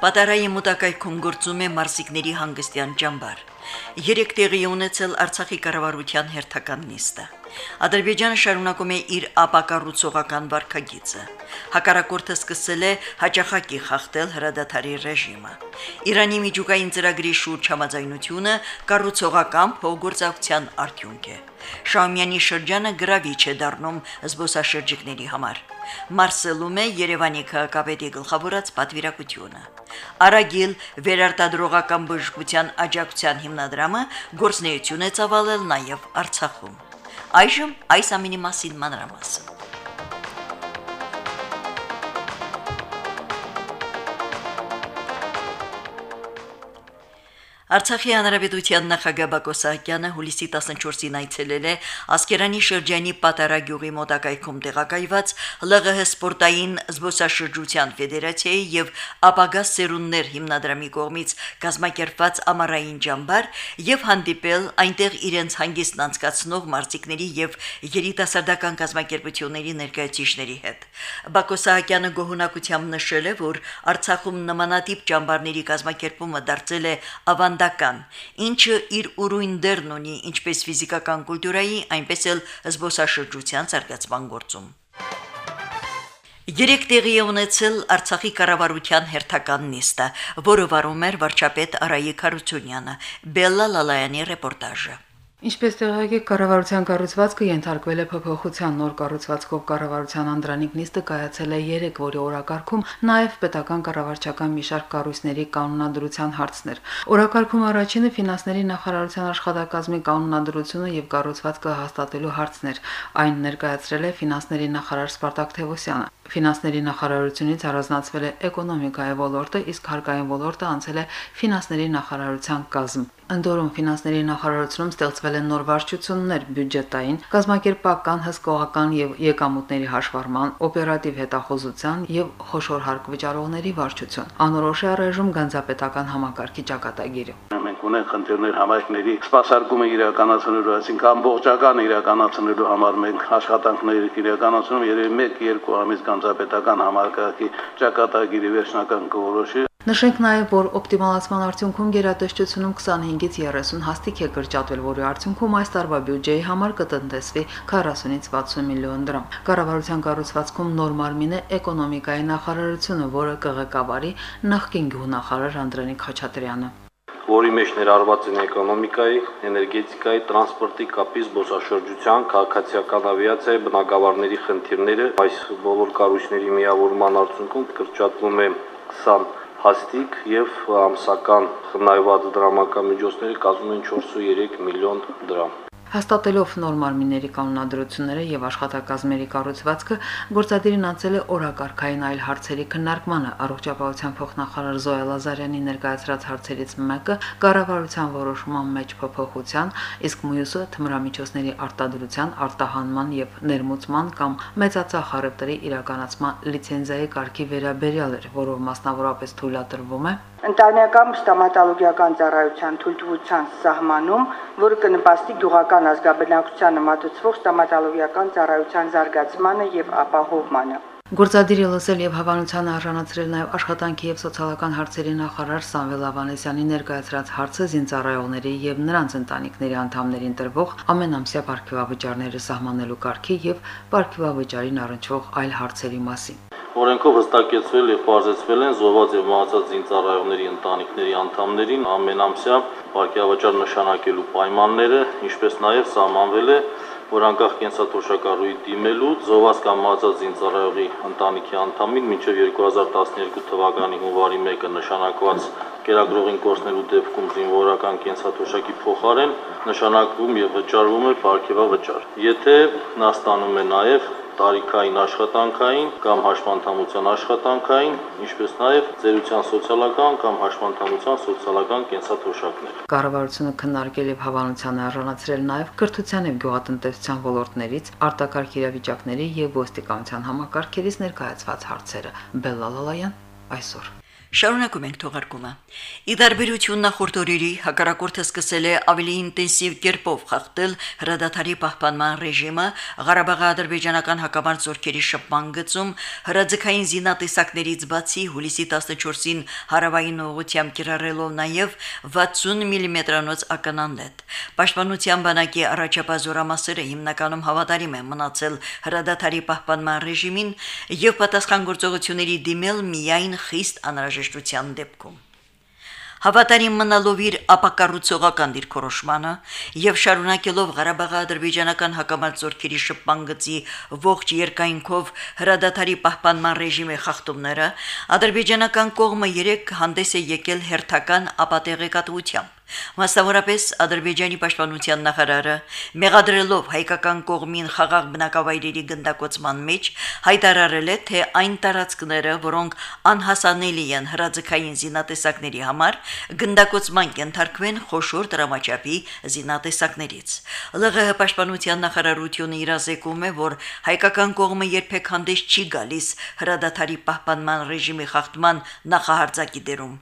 Պատարայի մոտակայքում գործում է մարզիկների հանգստյան ճամբար։ Երեք տեղի ունեցել Արցախի կառավարության հերթական նիստը։ Ադրբեջանը շարունակում է իր ապակառուցողական վարկագիծը։ Հակառակորդը սկսել է հաջախակի խախտել հրադադարի ռեժիմը։ Իրանի միջուկային ծրագրի շուրջ համաձայնությունը կառուցողական փոխգործակցության արդյունք է։ Շամյանի շրջանը գրավիչ է դառնում զբոսաշրջիկների համար։ Մարսելում է Երևանի քաղաքապետի գլխավորած պատվիրակությունը։ Արագիլ վերարտադրողական բժշկության աջակցության հիմնադրամը գործնեություն է ծավալել նաև Արցախում։ Այժմ այս ամինի մասին մանրամասն։ Արցախի հանրապետության նախագահ Բակո Սահակյանը հուլիսի 14-ին այցելել է Ասկերանի շրջանի Պատարագյուղի մոտակայքում տեղակայված ԼՂՀ սպորտային զբոսաշրջության ֆեդերացիայի եւ ապագա սերունդներ հիմնադրամի կողմից կազմակերպված ամառային ջամբար եւ հանդիպել այնտեղ իրենց հանգիստն անցկացնող մարզիկների եւ երիտասարդական կազմակերպությունների ներկայացիչների հետ։ Բակո Սահակյանը գոհունակությամբ նշել է, որ Արցախում նմանատիպ ջամբարների կազմակերպումը դարձել է ավան ավանդական, ինչը իր ուրույն դերն ունի ինչպես ֆիզիկական կուլտուրայի, այնպես էլ զբոսաշրջության զարգացման գործում։ Երեք տեղի է ունեցել Արցախի կառավարության հերթական նիստը, որը վարում էր վարչապետ Արայիկ Հարությունյանը։ Բելլա Լալայանի ռեպորտաժը։ Ինչպես տեղեկի կառավարության կառուցվածքը ենթարկվել է փոփոխության նոր կառուցվածքով կառավարության անդրանիկ նիստը կայացել է 3 որի օրակարգում նաև պետական կառավարչական մի շարք կառույցների կանոնադրության հարցներ։ Օրակարգում առաջինը ֆինանսների նախարարության աշխատակազմի կանոնադրությունը եւ կառուցվածքը հաստատելու հարցներ։ Այն ներկայացրել է ֆինանսների նախարար Սպարտակ Թևոսյանը։ Ֆինանսների նախարարությունից առանձնացվել է էկոնոմիկայի ոլորտը, իսկ հարկային ոլորտը անցել է ֆինանսների նախարարության կազմ։ Անդորում ֆինանսների նախարարությունում ստեղծվել են նոր վարչություններ բյուջետային, կազմակերպական, հսկողական եւ եկամուտների հաշվառման, օպերատիվ հետախուզության եւ խոշոր հարկ վճարողների վարչություն։ Անորոշ է առայժմ գանձապետական համակարգի ճակատագիրը մենք ունենք խնդիրներ համայնքների սպասարկումը իրականացնելու, այսինքն ամբողջական իրականացնելու համար մենք աշխատանքներ իրականացնում երևի 1-2 ամիս գանձապետական համակարգի ճակատագիրի վերջնական կորոշի Նշենք նաև, որ օպտիմալացման արդյունքում գերատեսչությունում 25-ից 30 հաստիք է կրճատվել, որի արդյունքում այս տարվա բյուջեի համար կտնտեսվի 40-ից 60 միլիոն դրամ։ Կառավարության կառուցվածքում նոր մարմին է էկոնոմիկայի նախարարությունը, որը կղեկավարի նախկին գյուղնախարար Անդրանիկ Խաչատրյանը որի մեջ ներառված են էկոնոմիկայի, էներգետիկայի, տրանսպորտի, կապի, զբոսաշրջության, քաղաքացիական ավիացիայի, բնակավարների խնդիրները այս բոլոր կառույցների միավորման արդյունքում կրճատվում է 20 հաստիկ եւ ամսական խնայված դրամական միջոցները կազմում են 4.3 միլիոն դրամ։ Հաստատելով նոր մարմինների կանոնադրությունները եւ աշխատակազմերի կառուցվածքը, գործադիրին անցել է օրակարգային այլ հարցերի քննարկմանը։ Առողջապահության փոխնախարար Զոյա Լազարյանի ներկայացրած հարցերից մեկը կառավարության որոշման մեջ փոփոխության, իսկ մյուսը թմրամիջոցների արտադրության, արտահանման եւ ներմուծման կամ մեծածախ առևտրի իրականացման լիցենզիայի կարգի վերաբերյալ էր, որով մասնավորապես թույլատրվում է ընտանեկան ստոմատոլոգիական ծառայության թույլտվության սահմանում, որը կնպաստի գյուղական ազգաբնակությանը մատուցվող ստոմատոլոգիական ծառայության զարգացմանը եւ ապահովմանը։ Գործադիրը լսել եւ հավանության արժանացրել նաեւ աշխատանքի եւ սոցիալական հարցերի նախարար Սամվել Ավանեսյանի ներկայացրած հարցը զինծառայողների եւ նրանց ընտանիքների անդամներին տրվող ամենամսյա ապարքեվավճարները սահմանելու կարգի եւ ապարքեվավճարին առնչվող այլ հարցերի մասին։ Օրենքով հստակեցվել եւ բարձրացվել են զոհված եւ մահացած զինծառայողների ընտանիքների անդամներին ամենամսյա վարկյավճար նշանակելու պայմանները, ինչպես նաեւ սահմանվել է որ անկախ կենսաթոշակառուի դիմելու զոհված կամ մահացած զինծառայողի ընտանիքի անդամին մինչև 2012 թվականի հունվարի 1-ը նշանակված կերակրողին կորցնելու դեպքում զինվորական կենսաթոշակի փոխարեն նշանակվում եւ վճարվում է ապարքեվա վճար։ Եթե նա ստանում է նաեւ տարիքային աշխատանքային կամ հաշմանդամության աշխատանքային, ինչպես նաև ծերության սոցիալական կամ հաշմանդամության սոցիալական կենսաթոշակներ։ Կառավարությունը քննարկել եւ հավանության առանցրել նաեւ կրթության եւ գյուղատնտեսության ոլորտներից արտակարգ իրավիճակների եւ ոստիկանության համակարգերից ներկայացված հարցերը։ Բելլալալայան այսօր Շարունակում ենք թողարկումը։ Ի տարբերություն նախորդ օրերի հակառակորդը սկսել է ավելի ինտենսիվ կերպով խախտել հրադադարի պահպանման ռեժիմը, Ղարաբաղի ադրբեջանական հակամարտ զորքերի շփման գծում հրաձգային զինատեսակներից բացի հուլիսի 14-ին հարավային ուղությամբ կիրառելով նաև 60 մմ-անոց ականանետ։ Պաշտպանության բանակի առաջապահ հիմնականում հավատարիմ են մնացել հրադադարի պահպանման ռեժիմին եւ պատասխան գործողությունների դիմել միայն խիստ անհրաժեշտ անհրաժեշտության դեպքում հավատարիմ մնալով իր ապակառուցողական դիրքորոշմանը եւ շարունակելով Ղարաբաղի ադրբեջանական հակամարտությունների շփման գծի ողջ երկայնքով հրադադարի պահպանման ռեժիմի խախտումները ադրբեջանական կողմը երեք հանդես է եկել հերթական ապատեղեկատվությամբ Մասնավորապես Ադրբեջանի պաշտպանության նախարարը մեղադրելով հայկական կողմին խաղաղ բնակավայրերի գնդակոծման մեջ հայտարարել է, թե այն տարածքները, որոնք անհասանելի են հրաձգային զինատեսակների համար, գնդակոծման կենթարկվեն խոշոր դրամաչափի զինատեսակներից։ ԼՂՀ պաշտպանության նախարարությունը իրազեկում է, որ հայկական կողմը երբեք հանդես չի գալիս հրադադարի պահպանման ռեժիմի խախտման նախահարձակի դերում։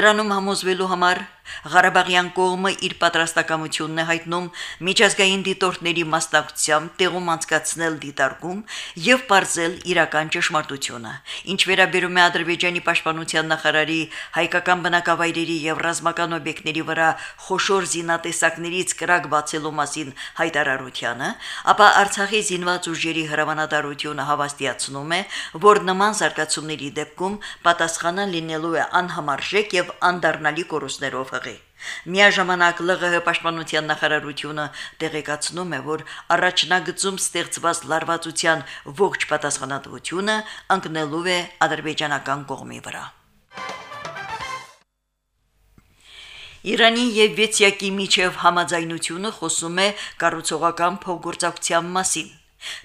Դրանում համոզվելու համար Ղարաբաղյան կողմը իր պատրաստակամությունն է հայտնում միջազգային դիտորդների մասնակցությամբ տեղում անցկացնել դիտարկում եւ բարձել իրական ճշմարտությունը։ Ինչ վերաբերում է Ադրբեջանի պաշտպանության նախարարի հայկական բնակավայրերի եւ ռազմական օբյեկտների վրա խոշոր զինատեսակներից կրակ բացելու մասին հայտարարությանը, ապա Արցախի զինված ուժերի հրամանատարությունը հավաստիացնում է, որ նման զարգացումների դեպքում պատասխանը լինելու է անհամարժեք եւ անդառնալի կորուստներով հղի։ Միաժամանակ ԼՂՀ պաշտպանության նախարարությունը տեղեկացնում է, որ առաջնագծում ստեղծված լարվածության ողջ պատասխանատվությունը ընկնելու է ադրբեջանական կողմի վրա։ Իրանի եւ Վեցիակի միջև համաձայնությունը խոսում է կառուցողական փոխգործակցության մասին։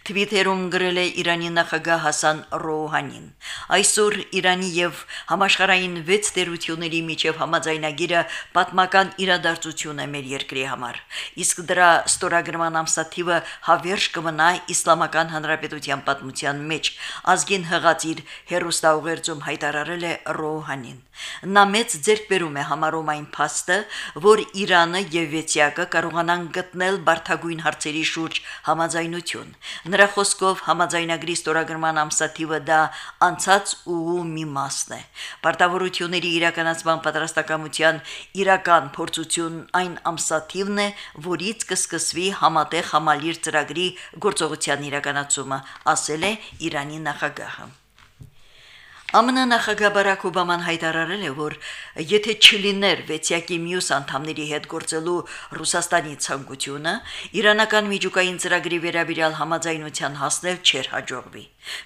Թվիթերում գրել է Իրանի նախագահ Հասան Ռոհանին։ Այսօր Իրանի եւ համաշխարհային 6 տերությունների միջև համաձայնագիրը պատմական իրադարձություն է մեր երկրի համար։ Իսկ դրա ստորագրման ամսաթիվը հավերժ կմնա Իսլամական Հանրապետության պատմության մեջ։ Ազգին հղացիր հերոստաուղերձում հայտարարել է Ռոհանին։ Նա մեծ ձեռքբերում է համարում այն փաստը, որ Իրանը եւ Վեցիակը կարողանան գտնել բարթագույն հարցերի շուրջ համաձայնություն Նրա խոսքով համաձայնագրի ստորագրման ամսաթիվը դա անցած ուղու մի մասն է։ Պարտավորությունների իրականացման պատրաստակամության իրական փորձություն այն ամսաթիվն է, որից կսկսվի համատեղ համալիր ծրագրի գործողության իրականացումը, ասել է Իրանի նախագահը։ ԱՄՆ նախագահ Բարակ Օբաման հայտարարել է, որ եթե չլիներ վեցյակի մյուս անդամների հետ գործելու Ռուսաստանի ցանկությունը, իրանական միջուկային ծրագրի վերաբերյալ համաձայնության հասնել չէր հաջողվի։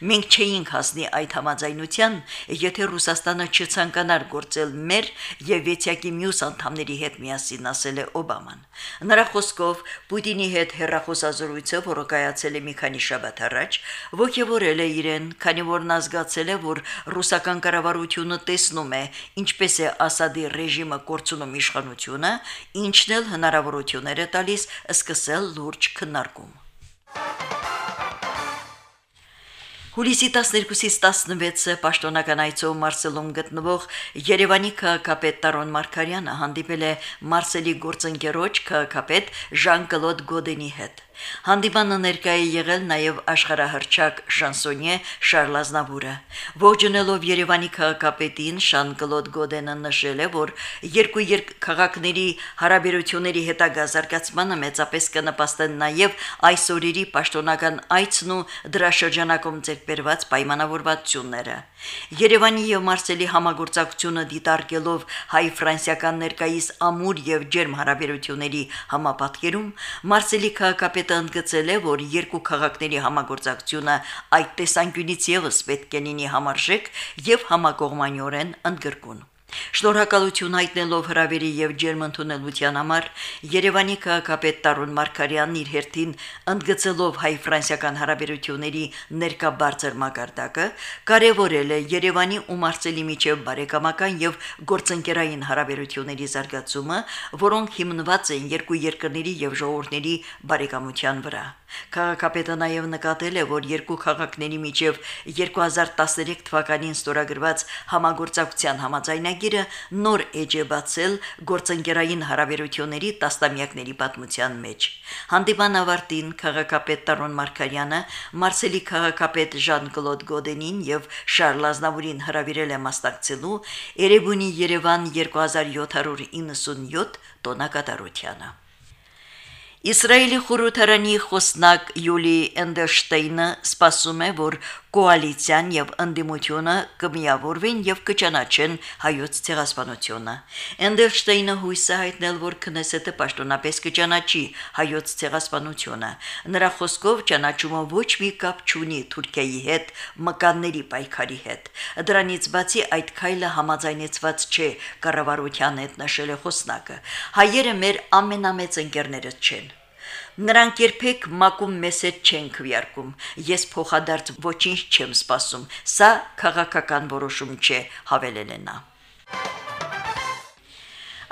Մենք չէինք հասնի այդ համաձայնության, եթե Ռուսաստանը չցանկանար գործել մեր եւ վեցյակի մյուս անդամների հետ միասին, ասել է Օբաման։ Նրա խոսքով Պուտինի հետ հերրախոսազրույցը, որը կայացել է մի քանի շաբաթ առաջ, ողջևորել է իրեն, քանի որ նա զգացել է, որ ռուսական կառավարությունը տեսնում է, ինչպես է Ասադի ռեժիմը կորցնում իշխանությունը, ինչն էլ հնարավորություններ է տալիս սկսել լուրջ քննարկում։ Հուլիսի 12-ից 16-ը պաշտոնական այցով Մարսելում գտնվող Երևանի քաղաքապետ Տարոն Մարկարյանը հանդիպել է Մարսելի գործընկերոջ քաղաքապետ Ժան-Կլոդ Գոդենի հետ։ Հանդիպանը ներկայ է եղել նաև աշխարհահռչակ շանսոնյե Շարլ Ազնավուրը։ Ողջունելով Երևանի քաղաքապետին Շան-Կլոդ Գոդենը նշել է, որ երկու քաղաքների հարաբերությունների հետագա զարգացմանը մեծապես կնպաստեն նաև այս օրերի պաշտոնական այցն ու դրա շրջանակում ձեռբերված պայմանավորվածությունները։ Երևանի եւ Մարսելի համագործակցությունը դիտարկելով հայ-ֆրանսիական ներկայիս ամուր եւ ջերմ հարաբերությունների համապատկերում Մարսելի քաղաքապետ Պետը ընդգծել է, որ երկու քաղաքների համագործակցությունը այդ տեսանկյունից եւս պետք է լինի համարժեք եւ համակողմանիորեն ընդգրկուն։ Շնորհակալություն հայտնելով հրավերի եւ ջերմ ընդունելության համար Երևանի քաղաքապետ Տարոն Մարկարյանն իր հերթին ընդգծելով հայ-ֆրանսիական հարաբերությունների ներկա բարձր մակարդակը կարևորել է Երևանի ու Մարսելի միջև բարեկամական եւ գործընկերային հարաբերությունների զարգացումը, որոնք հիմնված են երկու երկրների եւ ժողովուրդների բարեկամության վրա։ Քաղաքապետը նաև նկատել է, որ երկու քաղաքների միջև 2013 թվականին ստորագրված համագործակցության համաձայնագիրը նոր էջ է բացել գործընկերային հարաբերությունների տասնամյակների պատմության մեջ։ Հանդիպան ավարտին քաղաքապետ Տարոն Մարկարյանը Մարսելի քաղաքապետ Ժան-Կլոդ Գոդենին եւ Շարլ Ազնավուրին հրավիրել է մասնակցելու Երևանի Երևան 2797 տոնակատարությանը։ Իսրայելի խորհրդարանի խոսնակ Յուլի Էնդերշտեյնը սպասում է, որ կոալիցիան եւ ընդդիմությունը կմիավորվեն եւ կճանաչեն հայոց ցեղասպանությունը։ Էնդերշտեյնը հույս է հայտնել, որ քնեսետը պաշտոնապես կճանաչի հայոց ցեղասպանությունը։ Նրա խոսքով ճանաչումը ոչ մի կապ չունի Թուրքիայի հետ մկանների պայքարի հետ։ Դրանից բացի այդ քայլը համաձայնեցված չէ կառավարության հետ նշել է խոսնակը։ Հայերը մեր ամենամեծ ընկերները չեն։ Նրանք երբեք մակում մեզ հետ չեն քվյարկում։ Ես փոխադարձ ոչինչ չեմ սպասում։ Սա քաղաքական որոշում չէ, հավելել է նա։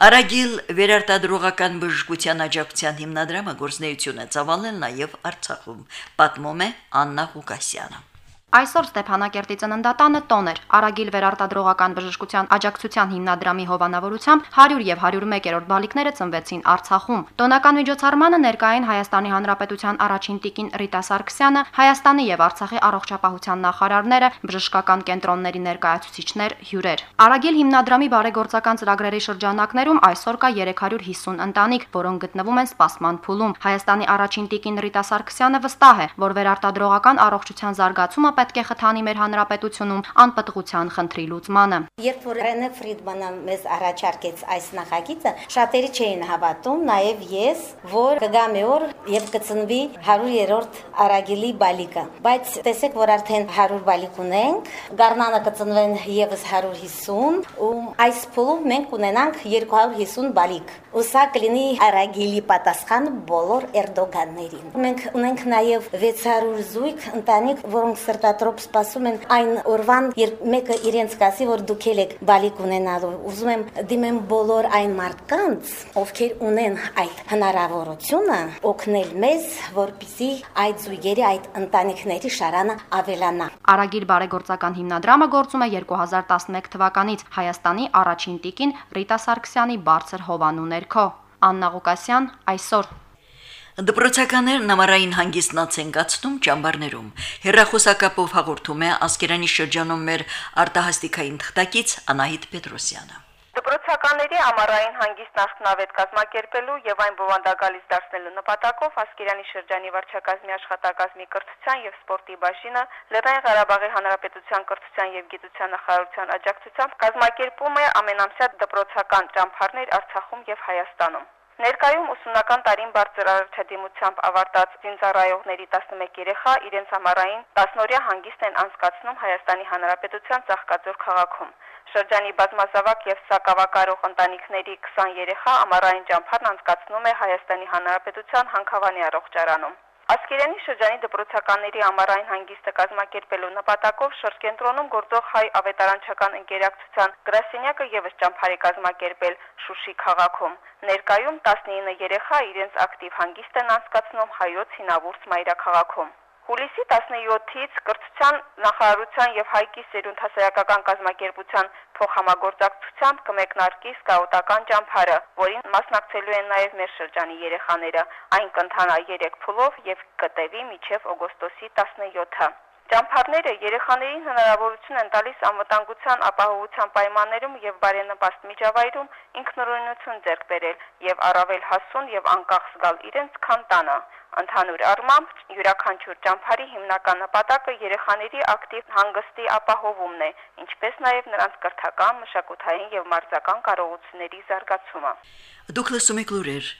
Արագիլ վերարտադրողական բժշկության աջակցության հիմնադրամը գործնեություն է ծավալել նաև Արցախում, պատմում է Աննա Ղուկասյանը։ Այսօր Ստեփանակերտի ծննդատանը տոն էր։ Արագիլ վերարտադրողական բժշկության աջակցության հիմնադրամի հովանավորությամբ 100 եւ 101-րդ բալիկները ծնվեցին Արցախում։ Տոնական միջոցառմանը ներկային Հայաստանի Հանրապետության առաջին տիկին Ռիտա Սարգսյանը, Հայաստանի եւ Արցախի առողջապահության նախարարները, բժշկական կենտրոնների ներկայացուցիչներ, հյուրեր։ Արագիլ հիմնադրամի բարեգործական ծրագրերի շրջանակներում այսօր կա 350 ընտանիք, որոնք գտնվում են սպասման փուլում։ Հայաստանի առաջին տիկին Ռիտա Սարգսյանը վստահ է, որ վերարտադրողական առողջության զարգացումը պետք է խթանի մեր հանրապետությունում անպտղության խնդրի լուծմանը։ Երբ որ Ռենե Ֆրիդմանը մեզ առաջարկեց այս նախագիծը, շատերի չէին հավատում, նաև ես, որ կգա մի օր եւ կծնվի 100-րդ Արագիլի բալիկը։ Բայց տեսեք, որ արդեն 100 բալիկ ունենք, Գառնանը կծնվեն եւս 150, ու այս փուլում մենք ունենանք 250 բալիկ։ Ու սա կլինի Արագիլի պատասխան բոլոր Էրդոգաններին։ Մենք ունենք նաև 600 զույգ ընտանիք, որոնք սրտ շատատրոպ սպասում են այն օրվան, երբ մեկը իրենց կասի, որ դուք եք բալիկ ունենալու։ Ուզում եմ դիմեմ բոլոր այն մարդկանց, ովքեր ունեն այդ հնարավորությունը, օգնել մեզ, որպիսի այդ զույգերի, այդ ընտանիքների շարանը ավելանա։ Արագիլ բարեգործական հիմնադրամը գործում է 2011 թվականից Հայաստանի առաջին տիկին Ռիտա Սարգսյանի բարձր հովանու ներքո։ Աննա Ղուկասյան այսօր Դպրոցականներն ամառային հանգիստնաց են գացնում ճամբարներում։ Հերրախոսակապով հաղորդում է Ասկերանի շրջանում մեր արտահաստիկային թղթակից Անահիտ Պետրոսյանը։ Դպրոցականների ամառային հանգիստ նախնավետ կազմակերպելու եւ այն բովանդակալից դարձնելու նպատակով Ասկերանի շրջանի վարչակազմի աշխատակազմի կրթության եւ սպորտի բաժինը Լեռնային Ղարաբաղի Հանրապետության կրթության եւ գիտության նախարարության աջակցությամբ կազմակերպում է ամենամսյա դպրոցական ճամփարներ Արցախում եւ Հայաստանում։ Ներկայում ուսումնական տարին բարձր առաջադիմությամբ ավարտած զինծառայողների 11 երեխա իրենց համարային 10-օրյա հանգիստ են անցկացնում Հայաստանի Հանրապետության Ծաղկաձոր քաղաքում։ Շրջանի բազմազավակ եւ սակավակարող ընտանիքների 20 երեխա ամառային ճամփարն անցկացնում է Հայաստանի Հանրապետության Հանքավանի առողջարանում։ Ասկերանի շրջանի դպրոցականների ամառային հանգիստը կազմակերպելու նպատակով շրջենտրոնում գործող հայ ավետարանչական ընկերակցության գրասենյակը եւս ճամփարի կազմակերպել Շուշի քաղաքում։ Ներկայում 19 երեխա իրենց ակտիվ հանգիստ են անցկացնում հայոց հինավուրց մայրաքաղաքում։ Հուլիսի 17-ից կրթության նախարարության եւ Հայկի սերունդ հասարակական կազմակերպության փոխհամագործակցությամբ կմեկնարկի սկաուտական ճամփարը, որին մասնակցելու են նաեւ մեր շրջանի երեխաները։ Այն կընթանա 3 փուլով եւ կտևի մինչեւ օգոստոսի 17-ը։ Ճամփարները երեխաներին հնարավորություն են տալիս անվտանգության ապահովության պայմաններում եւ բարենպաստ միջավայրում ինքնուրույնություն ձեռք բերել եւ առավել հասուն եւ անկախ զգալ իրենց քան տանը։ Ընդհանուր առմամբ յուրաքանչյուր ճամփարի հիմնական նպատակը երեխաների ակտիվ հանգստի ապահովումն է, ինչպես նաև նրանց կրթական, մշակութային եւ մարզական կարողությունների զարգացումը։ Դուք լսում եք լուրեր։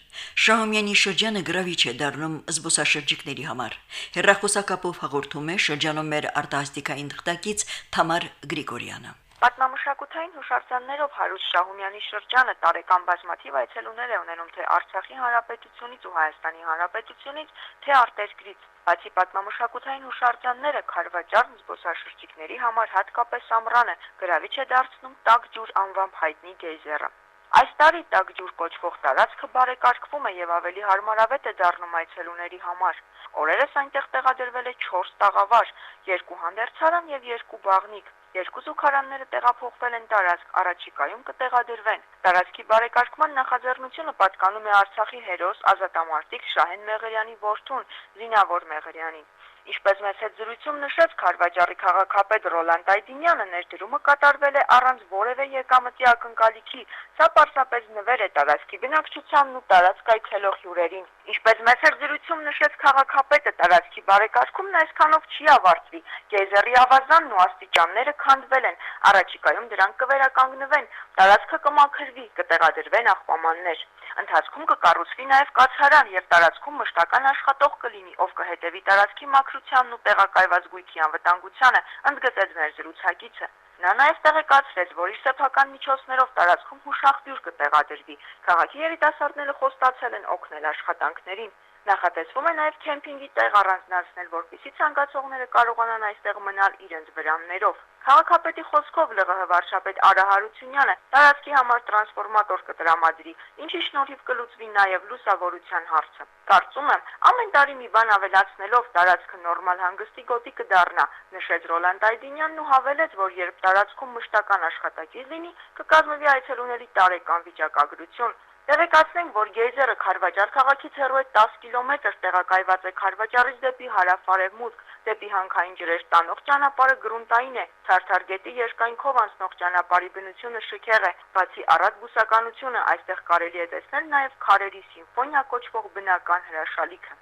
Շահումյանի շրջանը գրավիչ է դառնում զբոսաշրջիկների համար։ Հերրախոսակապով հաղորդում է շրջանում մեր արտահասթիկային թղթակից Թամար Գրիգորյանը։ Պատմամշակութային հուշարձաններով հարուստ Շահումյանի շրջանը տարեկան բազմաթիվ այցելուներ է ունենում թե Արցախի հանրապետությունից ու Հայաստանի հանրապետությունից, թե արտերկրից։ Բացի պատմամշակութային հուշարձանները Խարվաճարն զբոսաշրջիկների համար հատկապես ամռան է, գրավիչ է դարձնում տակ ջուր անվամբ հայտնի գեյզերը։ Այս տարի տակ ջուր կոչվող տարածքը բարեկարգվում է եւ ավելի հարմարավետ է դառնում այցելուների համար։ Օրերս այնտեղ տեղադրվել է 4 տաղավար, երկու հանդերձարան եւ երկու բաղնիկ։ Երկու զուգարանները տեղափոխվել են տարածք, առաջիկայում կտեղադրվեն։ Տարածքի բարեկարգման նախաձեռնությունը պատկանում է Արցախի հերոս ազատամարտիկ Շահեն Մեղրյանի որդուն Զինավոր Մեղրյանին։ Ինչպես մեծ հետ զրույցում նշեց Խարվաճարի քաղաքապետ Ռոլանդ Այդինյանը, ներդրումը կատարվել է առանց որևէ եկամտի ակնկալիքի։ Սա պարզապես նվեր է տարածքի բնակչությանն ու տարածք այցելող հյուրերին։ Ինչպես մեծ հետ զրույցում նշեց քաղաքապետը, տարածքի բարեկարգումն այսքանով չի ավարտվի։ Գեյզերի ավազանն ու աստիճանները քանդվել են, առաջիկայում դրանք կվերականգնվեն, տարածքը կմաքրվի, կտեղադրվեն աղբամաններ։ Ընթացքում կկառուցվի նաև կացարան եւ տարածքում մշտական աշխատող կլինի, ով կհետևի տարածքի մաքրությանն ու տեղակայված գույքի անվտանգությանը, ընդգծեց մեր զրուցակիցը։ Նա նաև տեղեկացրեց, որ իր սեփական միջոցներով տարածքում հուշախտյուր կտեղադրվի։ Քաղաքի երիտասարդները խոստացել են օգնել աշխատանքներին։ Նախատեսվում է նաև քեմփինգի տեղ առանձնացնել, որպեսզի ցանկացողները կարողանան այստեղ մնալ իրենց վրաններով։ Քաղաքապետի խոսքով ԼՂՀ վարչապետ Արա Հարությունյանը տարածքի համար տրանսֆորմատոր կտրամադրի, ինչի շնորհիվ կլուծվի նաև լուսավորության հարցը։ Կարծում եմ, ամեն տարի մի բան ավելացնելով տարածքը նորմալ հանգստի գոտի կդառնա, նշեց Ռոլանդ Այդինյանն ու հավելեց, որ երբ տարածքում մշտական աշխատակից լինի, կկազմվի այցելուների տարեկան վիճակագրություն, Տեղեկացնենք, որ Գեյզերը Խարվաճար քաղաքից հեռու է 10 կիլոմետր տեղակայված է Խարվաճարից դեպի հարավ-արևմուտք, դեպի հանքային ջրեր տանող ճանապարհը գրունտային է, Թարթարգետի երկայնքով անցնող ճանապարհի բնությունը շքեղ է, բացի առատ բուսականությունը այստեղ կարելի է տեսնել նաև քարերի սիմֆոնիա կոչվող բնական հրաշալիքը։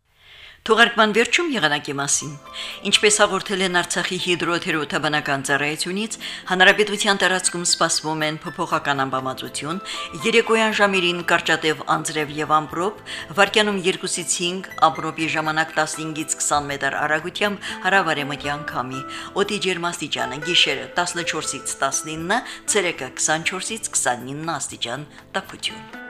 Թողարկման վերջում եղանակի մասին։ Ինչպես հաղորդել են Արցախի հիդրոթերապևտաբանական ծառայությունից, հանրապետության տարածքում սպասվում են փոփոխական ամպամածություն, երեկոյան ժամերին կարճատև անձրև եւ ամպրոպ, վարկյանում 2-ից 5, ամպրոպի ժամանակ 15-ից 20 մետր արագությամբ հարավարեմտյան քամի։ Օդի ջերմաստիճանը՝ գիշերը 14-ից 19, ցերեկը 24-ից 29 աստիճան տաքություն։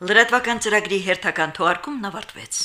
Լրատվական ծրագրի հերթական թողարկումն ավարտվեց։